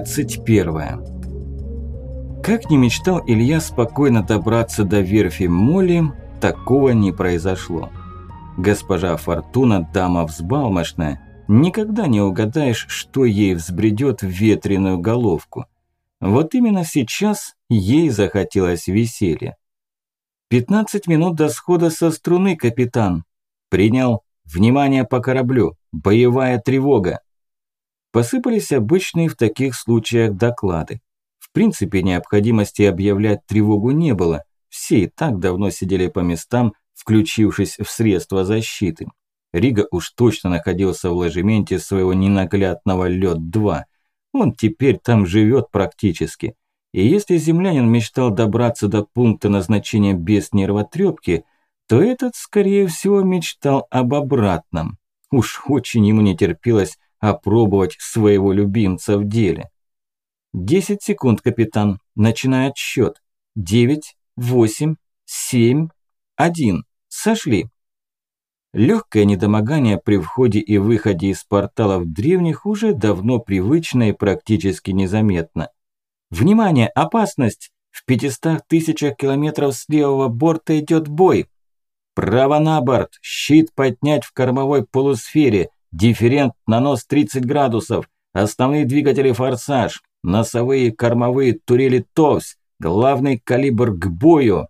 Глава 21 Как не мечтал Илья спокойно добраться до верфи Молли, такого не произошло. Госпожа Фортуна, дама взбалмошная, никогда не угадаешь, что ей взбредет в ветреную головку. Вот именно сейчас ей захотелось веселья. «Пятнадцать минут до схода со струны, капитан!» «Принял. Внимание по кораблю. Боевая тревога!» Посыпались обычные в таких случаях доклады. В принципе, необходимости объявлять тревогу не было. Все и так давно сидели по местам, включившись в средства защиты. Рига уж точно находился в ложементе своего ненаглядного Лёд-2. Он теперь там живет практически. И если землянин мечтал добраться до пункта назначения без нервотрепки, то этот, скорее всего, мечтал об обратном. Уж очень ему не терпелось опробовать своего любимца в деле. «Десять секунд, капитан. Начинает счет. Девять, восемь, семь, один. Сошли». Легкое недомогание при входе и выходе из порталов древних уже давно привычно и практически незаметно. «Внимание! Опасность! В пятистах тысячах километров с левого борта идет бой! Право на борт! Щит поднять в кормовой полусфере! Дифферент на нос 30 градусов. Основные двигатели форсаж. Носовые, кормовые турели ТОВС. Главный калибр к бою.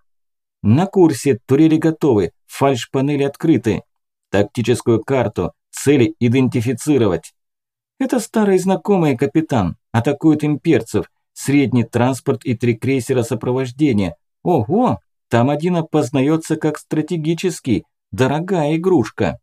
На курсе турели готовы. Фальш-панели открыты. Тактическую карту. Цели идентифицировать. Это старый знакомый капитан. Атакуют имперцев. Средний транспорт и три крейсера сопровождения. Ого, там один опознается как стратегический. Дорогая игрушка.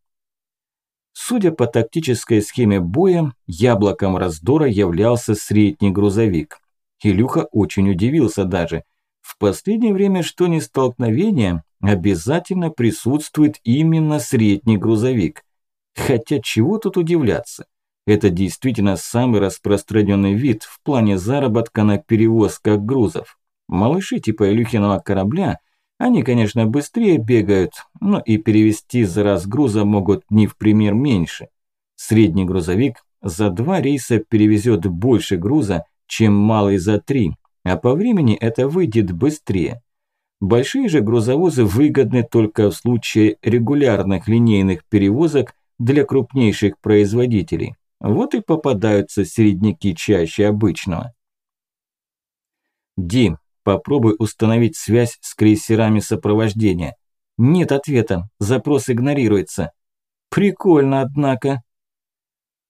Судя по тактической схеме боя, яблоком раздора являлся средний грузовик. Илюха очень удивился даже. В последнее время что ни столкновение, обязательно присутствует именно средний грузовик. Хотя чего тут удивляться? Это действительно самый распространенный вид в плане заработка на перевозках грузов. Малыши типа Илюхиного корабля они, конечно, быстрее бегают, но и перевести за раз груза могут не в пример меньше. Средний грузовик за два рейса перевезет больше груза, чем малый за три, а по времени это выйдет быстрее. Большие же грузовозы выгодны только в случае регулярных линейных перевозок для крупнейших производителей. Вот и попадаются средники чаще обычного. Дим, Попробуй установить связь с крейсерами сопровождения. Нет ответа, запрос игнорируется. Прикольно, однако.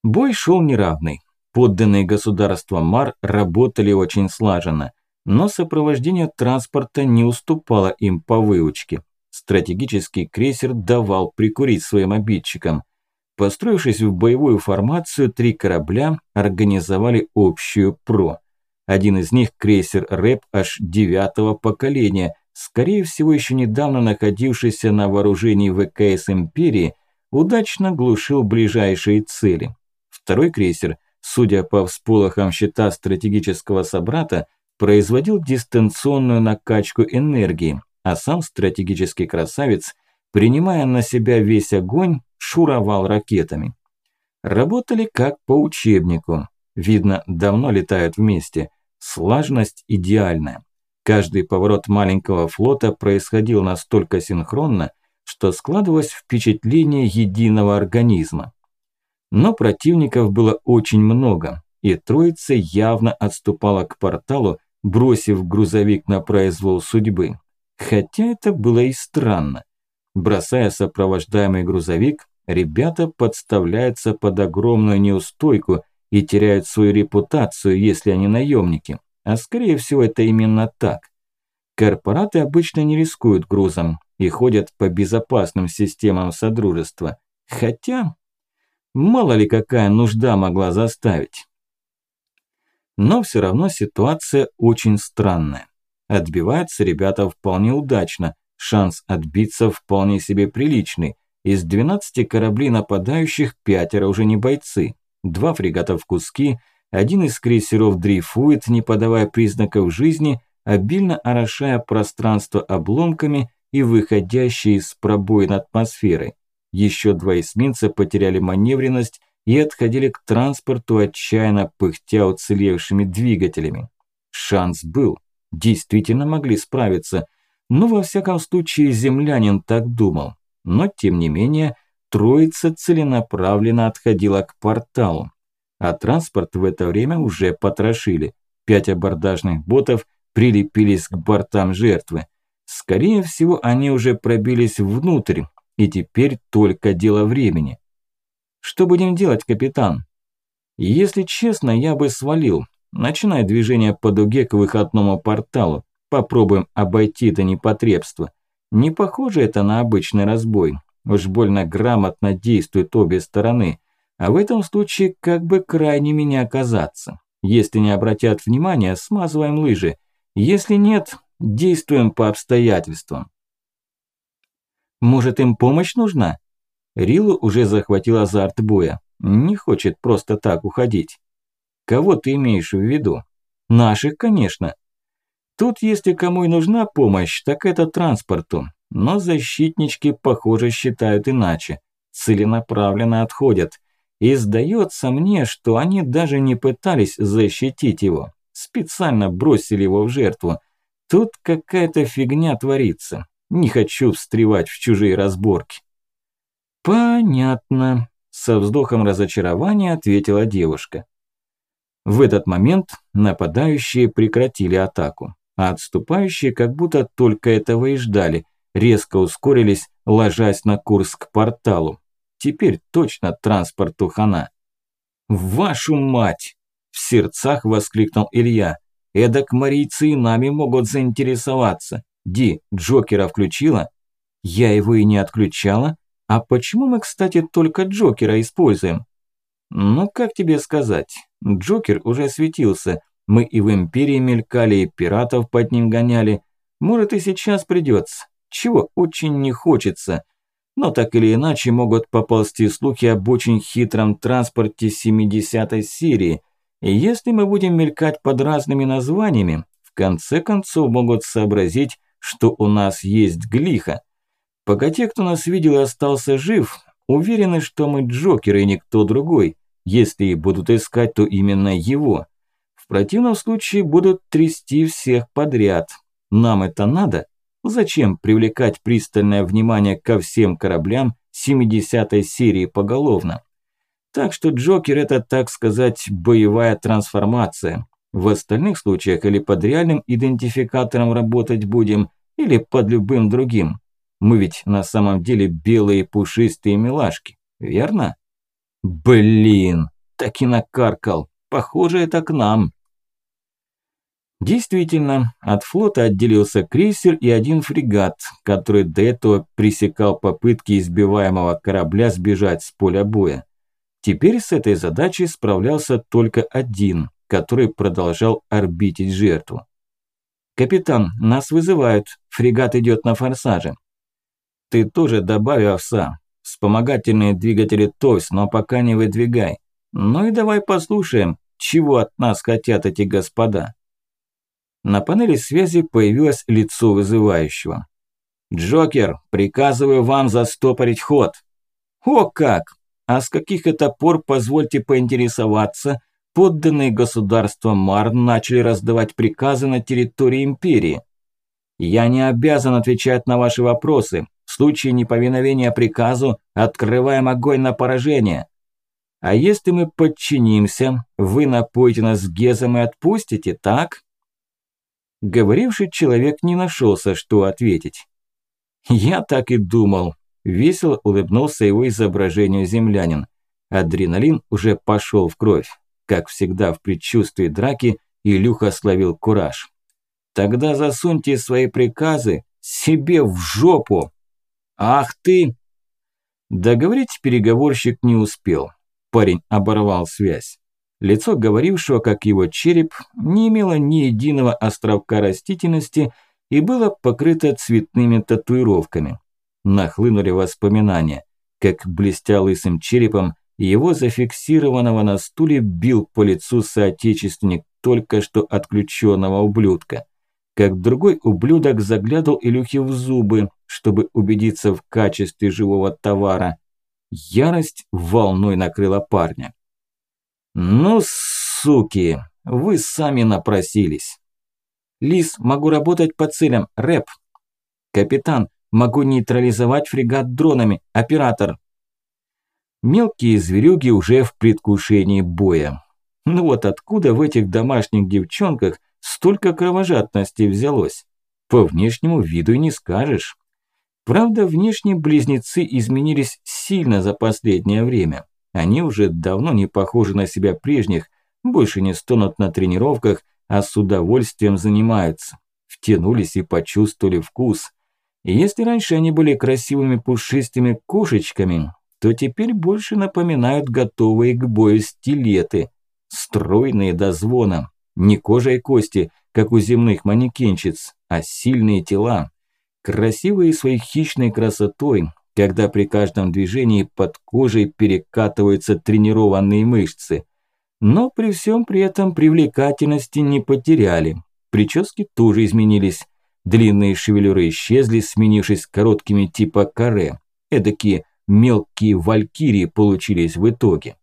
Бой шел неравный. Подданные государства Мар работали очень слаженно, но сопровождение транспорта не уступало им по выучке. Стратегический крейсер давал прикурить своим обидчикам. Построившись в боевую формацию, три корабля организовали общую ПРО – один из них крейсер РЭП аж девятого поколения, скорее всего еще недавно находившийся на вооружении ВКС Империи, удачно глушил ближайшие цели. Второй крейсер, судя по всполохам щита стратегического собрата, производил дистанционную накачку энергии, а сам стратегический красавец, принимая на себя весь огонь, шуровал ракетами. Работали как по учебнику. Видно, давно летают вместе. Слаженность идеальная. Каждый поворот маленького флота происходил настолько синхронно, что складывалось впечатление единого организма. Но противников было очень много, и троица явно отступала к порталу, бросив грузовик на произвол судьбы. Хотя это было и странно. Бросая сопровождаемый грузовик, ребята подставляются под огромную неустойку и теряют свою репутацию, если они наемники. А скорее всего это именно так. Корпораты обычно не рискуют грузом и ходят по безопасным системам Содружества. Хотя, мало ли какая нужда могла заставить. Но все равно ситуация очень странная. Отбиваются ребята вполне удачно, шанс отбиться вполне себе приличный. Из 12 кораблей нападающих пятеро уже не бойцы два фрегата в куски, один из крейсеров дрейфует, не подавая признаков жизни, обильно орошая пространство обломками и выходящей из пробоин атмосферы. Еще два эсминца потеряли маневренность и отходили к транспорту, отчаянно пыхтя уцелевшими двигателями. Шанс был, действительно могли справиться, но во всяком случае землянин так думал. Но тем не менее, троица целенаправленно отходила к порталу. А транспорт в это время уже потрошили. Пять абордажных ботов прилепились к бортам жертвы. Скорее всего, они уже пробились внутрь, и теперь только дело времени. Что будем делать, капитан? Если честно, я бы свалил. Начинай движение по дуге к выходному порталу. Попробуем обойти это непотребство. Не похоже это на обычный разбой. Уж больно грамотно действуют обе стороны. А в этом случае как бы крайне не оказаться. Если не обратят внимания, смазываем лыжи. Если нет, действуем по обстоятельствам. Может им помощь нужна? Рилу уже захватил азарт боя. Не хочет просто так уходить. Кого ты имеешь в виду? Наших, конечно. Тут, если кому и нужна помощь, так это транспорту. Но защитнички, похоже, считают иначе. Целенаправленно отходят. И сдается мне, что они даже не пытались защитить его. Специально бросили его в жертву. Тут какая-то фигня творится. Не хочу встревать в чужие разборки. Понятно. Со вздохом разочарования ответила девушка. В этот момент нападающие прекратили атаку, а отступающие как будто только этого и ждали, резко ускорились, ложась на курс к порталу. Теперь точно транспорту хана. «Вашу мать!» – в сердцах воскликнул Илья. «Эдак марийцы и нами могут заинтересоваться. Ди, Джокера включила?» «Я его и не отключала. А почему мы, кстати, только Джокера используем?» «Ну, как тебе сказать? Джокер уже светился. Мы и в Империи мелькали, и пиратов под ним гоняли. Может, и сейчас придется. Чего очень не хочется. Но так или иначе могут поползти слухи об очень хитром транспорте 70-й серии. И если мы будем мелькать под разными названиями, в конце концов могут сообразить, что у нас есть глиха. Пока те, кто нас видел и остался жив, уверены, что мы Джокеры и никто другой. Если и будут искать, то именно его. В противном случае будут трясти всех подряд. Нам это надо? Зачем привлекать пристальное внимание ко всем кораблям 70-й серии поголовно? Так что Джокер это, так сказать, боевая трансформация. В остальных случаях или под реальным идентификатором работать будем, или под любым другим. Мы ведь на самом деле белые пушистые милашки, верно? Блин, так и накаркал. Похоже, это к нам. Действительно, от флота отделился крейсер и один фрегат, который до этого пресекал попытки избиваемого корабля сбежать с поля боя. Теперь с этой задачей справлялся только один, который продолжал орбитить жертву. «Капитан, нас вызывают. Фрегат идет на форсаже». «Ты тоже добавь овса. Вспомогательные двигатели ТОВС, но пока не выдвигай. Ну и давай послушаем, чего от нас хотят эти господа». На панели связи появилось лицо вызывающего. «Джокер, приказываю вам застопорить ход». «О как! А с каких это пор, позвольте поинтересоваться, подданные государства Мар начали раздавать приказы на территории Империи? Я не обязан отвечать на ваши вопросы. В случае неповиновения приказу открываем огонь на поражение. А если мы подчинимся, вы напоите нас гезом и отпустите, так?» Говоривший человек не нашелся, что ответить. «Я так и думал», – весело улыбнулся его изображению землянин. Адреналин уже пошел в кровь. Как всегда в предчувствии драки, Илюха словил кураж. «Тогда засуньте свои приказы себе в жопу!» «Ах ты!» Договорить переговорщик не успел. Парень оборвал связь. Лицо говорившего, как его череп, не имело ни единого островка растительности и было покрыто цветными татуировками. Нахлынули воспоминания, как блестя лысым черепом его зафиксированного на стуле бил по лицу соотечественник только что отключенного ублюдка. Как другой ублюдок заглядывал Илюхе в зубы, чтобы убедиться в качестве живого товара. Ярость волной накрыла парня. «Ну, суки, вы сами напросились!» «Лис, могу работать по целям, рэп!» «Капитан, могу нейтрализовать фрегат дронами, оператор!» Мелкие зверюги уже в предвкушении боя. Ну вот откуда в этих домашних девчонках столько кровожадности взялось? По внешнему виду не скажешь. Правда, внешне близнецы изменились сильно за последнее время. Они уже давно не похожи на себя прежних, больше не стонут на тренировках, а с удовольствием занимаются. Втянулись и почувствовали вкус. И если раньше они были красивыми пушистыми кошечками, то теперь больше напоминают готовые к бою стилеты – Стройные до звона, не кожа и кости, как у земных манекенщиц, а сильные тела. Красивые своей хищной красотой, когда при каждом движении под кожей перекатываются тренированные мышцы. Но при всем при этом привлекательности не потеряли. Прически тоже изменились. Длинные шевелюры исчезли, сменившись короткими типа каре. Эдакие мелкие валькирии получились в итоге.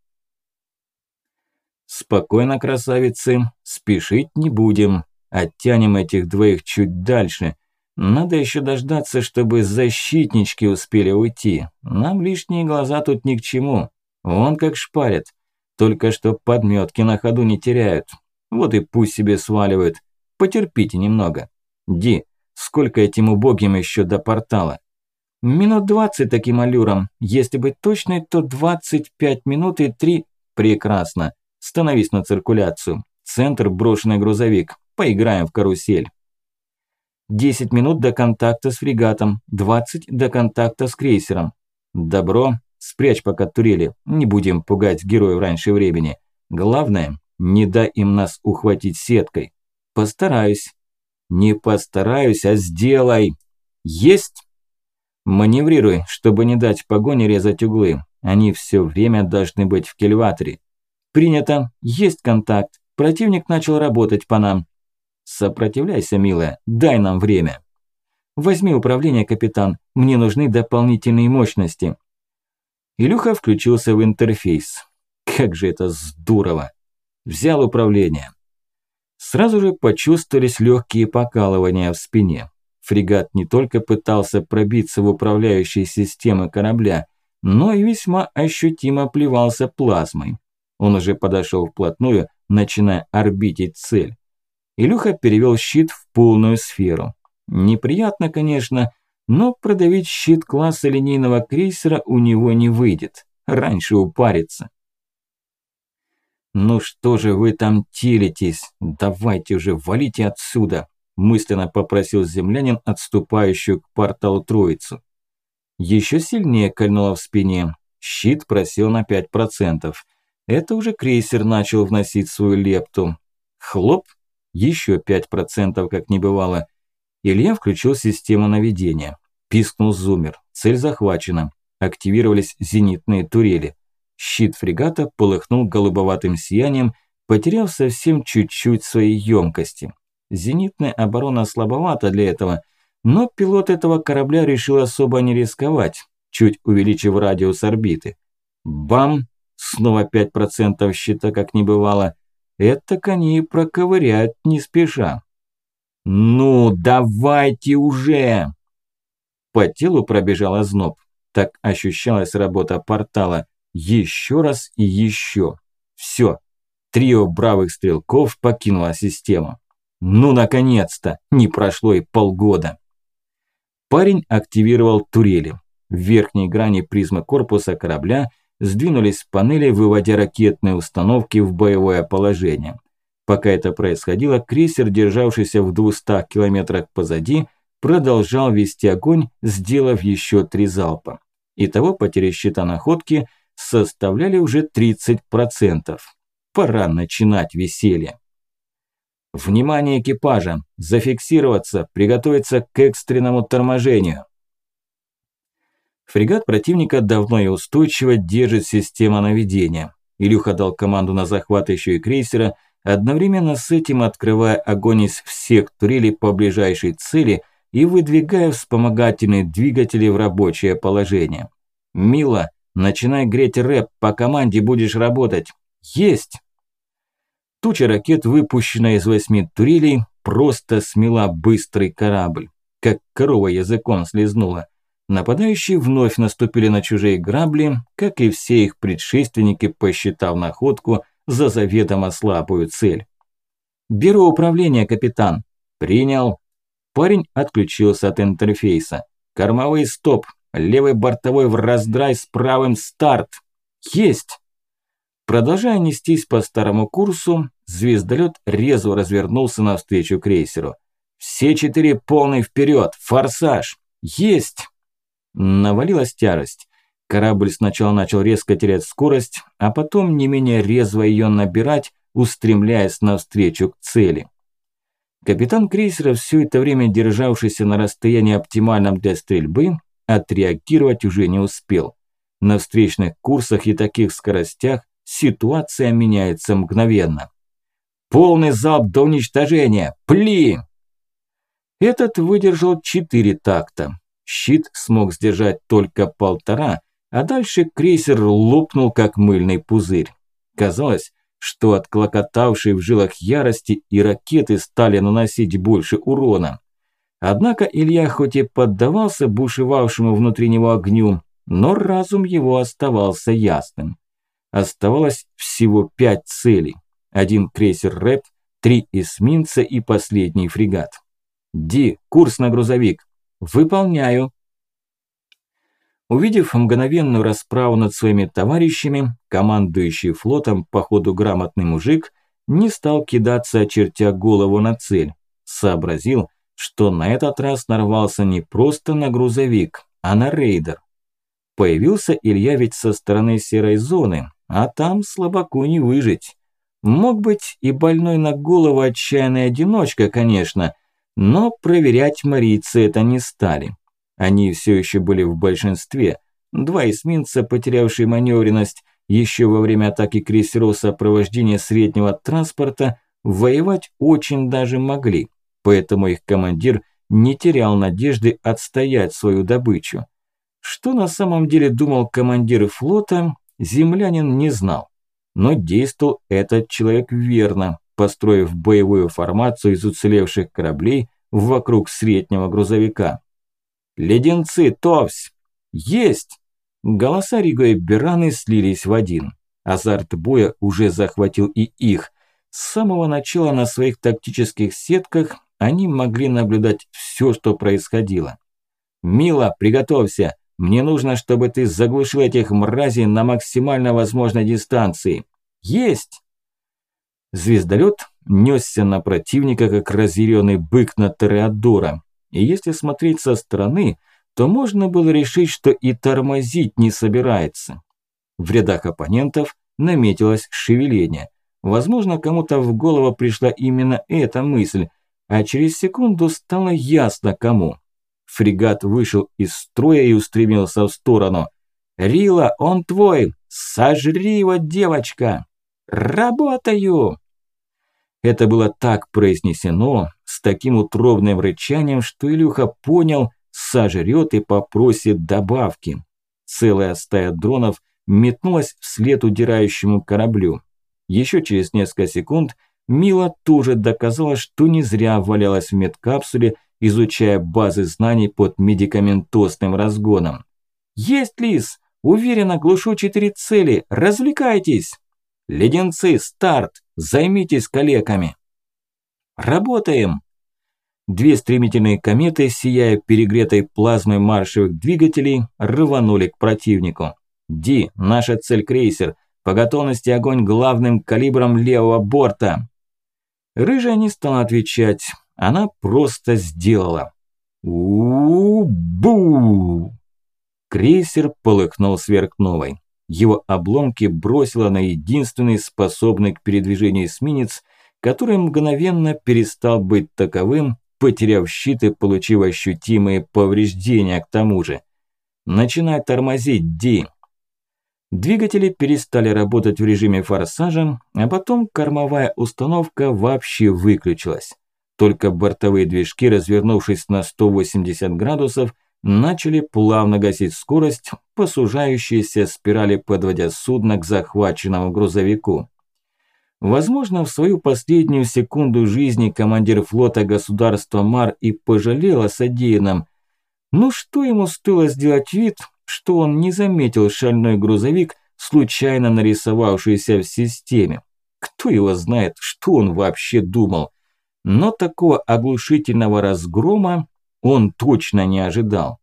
Спокойно, красавицы, спешить не будем. Оттянем этих двоих чуть дальше. Надо еще дождаться, чтобы защитнички успели уйти. Нам лишние глаза тут ни к чему. Вон как шпарят. Только что подметки на ходу не теряют. Вот и пусть себе сваливают. Потерпите немного. Ди, сколько этим убогим еще до портала? Минут двадцать таким аллюром. Если быть точной, то двадцать пять минут и три. Прекрасно. Становись на циркуляцию. Центр брошенный грузовик. Поиграем в карусель. 10 минут до контакта с фрегатом, 20 до контакта с крейсером. Добро, спрячь пока турели, не будем пугать героев раньше времени. Главное, не дай им нас ухватить сеткой. Постараюсь. Не постараюсь, а сделай. Есть? Маневрируй, чтобы не дать погоне резать углы. Они все время должны быть в кельваторе. «Принято. Есть контакт. Противник начал работать по нам». «Сопротивляйся, милая. Дай нам время». «Возьми управление, капитан. Мне нужны дополнительные мощности». Илюха включился в интерфейс. Как же это здорово. Взял управление. Сразу же почувствовались легкие покалывания в спине. Фрегат не только пытался пробиться в управляющие системы корабля, но и весьма ощутимо плевался плазмой. Он уже подошел вплотную, начиная орбитить цель. Илюха перевел щит в полную сферу. Неприятно, конечно, но продавить щит класса линейного крейсера у него не выйдет. Раньше упарится. «Ну что же вы там телитесь? Давайте уже, валите отсюда!» мысленно попросил землянин, отступающую к порталу троицу. Еще сильнее кольнуло в спине. Щит просел на 5%. Это уже крейсер начал вносить свою лепту. Хлоп, еще 5%, как не бывало. Илья включил систему наведения. Пискнул зумер. Цель захвачена. Активировались зенитные турели. Щит фрегата полыхнул голубоватым сиянием, потеряв совсем чуть-чуть своей емкости. Зенитная оборона слабовата для этого, но пилот этого корабля решил особо не рисковать, чуть увеличив радиус орбиты. Бам! Снова 5% щита, как не бывало. Это они проковыряют не спеша. «Ну, давайте уже!» По телу пробежал озноб. Так ощущалась работа портала. Еще раз и еще. Все. Трио бравых стрелков покинуло систему. Ну, наконец-то! Не прошло и полгода. Парень активировал турели. В верхней грани призмы корпуса корабля – сдвинулись панели, выводя ракетные установки в боевое положение. Пока это происходило, крейсер, державшийся в 200 километрах позади, продолжал вести огонь, сделав еще три залпа. Итого потери счета находки составляли уже 30%. Пора начинать веселье. Внимание экипажа! Зафиксироваться, приготовиться к экстренному торможению. Фрегат противника давно и устойчиво держит система наведения. Илюха дал команду на захват еще и крейсера, одновременно с этим открывая огонь из всех турелей по ближайшей цели и выдвигая вспомогательные двигатели в рабочее положение. «Мила, начинай греть рэп, по команде будешь работать. Есть! Туча ракет, выпущенная из восьми турелей, просто смела быстрый корабль. Как корова языком слезнула. Нападающие вновь наступили на чужие грабли, как и все их предшественники, посчитав находку за заведомо слабую цель. «Беру управление, капитан». «Принял». Парень отключился от интерфейса. «Кормовой стоп. Левый бортовой в раздрай с правым старт». «Есть!» Продолжая нестись по старому курсу, звездолет резво развернулся навстречу крейсеру. «Все четыре полный вперед! Форсаж! Есть!» Навалилась тяжесть. Корабль сначала начал резко терять скорость, а потом не менее резво ее набирать, устремляясь навстречу к цели. Капитан крейсера, все это время державшийся на расстоянии оптимальном для стрельбы, отреагировать уже не успел. На встречных курсах и таких скоростях ситуация меняется мгновенно. «Полный залп до уничтожения! Пли!» Этот выдержал четыре такта. Щит смог сдержать только полтора, а дальше крейсер лопнул, как мыльный пузырь. Казалось, что от клокотавшей в жилах ярости и ракеты стали наносить больше урона. Однако Илья хоть и поддавался бушевавшему внутри него огню, но разум его оставался ясным. Оставалось всего пять целей. Один крейсер «Рэп», три эсминца и последний фрегат. «Ди, курс на грузовик!» «Выполняю». Увидев мгновенную расправу над своими товарищами, командующий флотом, походу грамотный мужик, не стал кидаться, очертя голову на цель. Сообразил, что на этот раз нарвался не просто на грузовик, а на рейдер. Появился Илья ведь со стороны серой зоны, а там слабаку не выжить. Мог быть и больной на голову отчаянный одиночка, конечно, но проверять марийцы это не стали. Они все еще были в большинстве. Два эсминца, потерявшие маневренность еще во время атаки крейсеров сопровождения среднего транспорта, воевать очень даже могли, поэтому их командир не терял надежды отстоять свою добычу. Что на самом деле думал командир флота, землянин не знал. Но действовал этот человек верно, построив боевую формацию из уцелевших кораблей вокруг среднего грузовика. «Леденцы, Товсь!» «Есть!» Голоса Риго и Бераны слились в один. Азарт боя уже захватил и их. С самого начала на своих тактических сетках они могли наблюдать все, что происходило. «Мила, приготовься! Мне нужно, чтобы ты заглушил этих мразей на максимально возможной дистанции!» «Есть!» Звездолет несся на противника, как разъяренный бык на Тореадора. И если смотреть со стороны, то можно было решить, что и тормозить не собирается. В рядах оппонентов наметилось шевеление. Возможно, кому-то в голову пришла именно эта мысль, а через секунду стало ясно кому. Фрегат вышел из строя и устремился в сторону. «Рила, он твой! Сожри его, девочка!» «Работаю!» Это было так произнесено, с таким утробным рычанием, что Илюха понял, сожрет и попросит добавки. Целая стая дронов метнулась вслед удирающему кораблю. Еще через несколько секунд Мила тоже доказала, что не зря валялась в медкапсуле, изучая базы знаний под медикаментозным разгоном. «Есть, Лис! Уверенно глушу четыре цели! Развлекайтесь!» «Леденцы, старт! Займитесь калеками!» «Работаем!» Две стремительные кометы, сияя перегретой плазмой маршевых двигателей, рванули к противнику. «Ди, наша цель крейсер. По готовности огонь главным калибром левого борта!» Рыжая не стала отвечать. Она просто сделала. У-бу! Крейсер полыхнул сверхновой. Его обломки бросило на единственный способный к передвижению эсминец, который мгновенно перестал быть таковым, потеряв щит и получив ощутимые повреждения к тому же. «Начинай тормозить, Ди!» Двигатели перестали работать в режиме форсажа, а потом кормовая установка вообще выключилась. Только бортовые движки, развернувшись на 180 градусов, начали плавно гасить скорость по сужающейся спирали, подводя судно к захваченному грузовику. Возможно, в свою последнюю секунду жизни командир флота государства Мар и пожалел о содеянном. Ну что ему стоило сделать вид, что он не заметил шальной грузовик, случайно нарисовавшийся в системе? Кто его знает, что он вообще думал? Но такого оглушительного разгрома он точно не ожидал.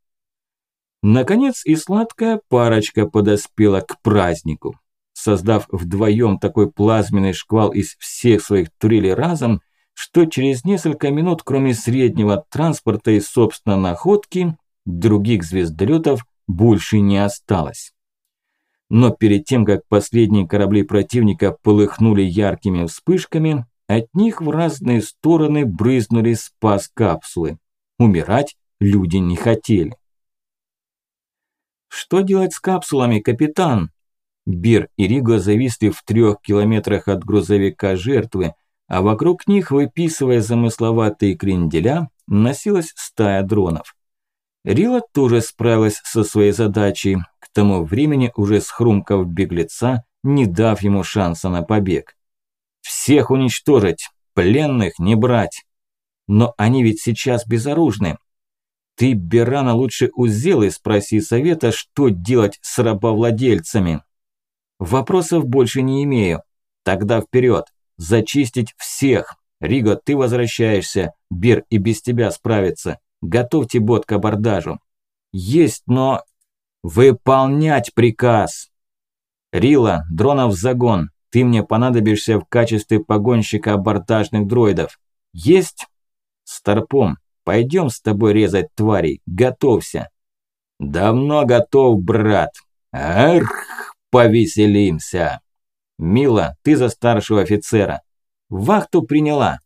Наконец и сладкая парочка подоспела к празднику. Создав вдвоем такой плазменный шквал из всех своих турелей разом, что через несколько минут, кроме среднего транспорта и, собственно, находки, других звездолетов больше не осталось. Но перед тем, как последние корабли противника полыхнули яркими вспышками, от них в разные стороны брызнули спас-капсулы. Умирать люди не хотели. «Что делать с капсулами, капитан?» Бир и Риго зависли в трех километрах от грузовика жертвы, а вокруг них, выписывая замысловатые кренделя, носилась стая дронов. Рила тоже справилась со своей задачей, к тому времени уже схрумкав беглеца, не дав ему шанса на побег. «Всех уничтожить, пленных не брать!» Но они ведь сейчас безоружны. Ты, Берана, лучше у Зелы спроси совета, что делать с рабовладельцами. Вопросов больше не имею. Тогда вперед, зачистить всех. Риго, ты возвращаешься, Бер и без тебя справится. Готовьте бот к абордажу. Есть, но... Выполнять приказ. Рила, дронов загон. Ты мне понадобишься в качестве погонщика абордажных дроидов. Есть? Старпом, пойдем с тобой резать тварей, готовься. Давно готов, брат. Арх, повеселимся. Мила, ты за старшего офицера. Вахту приняла.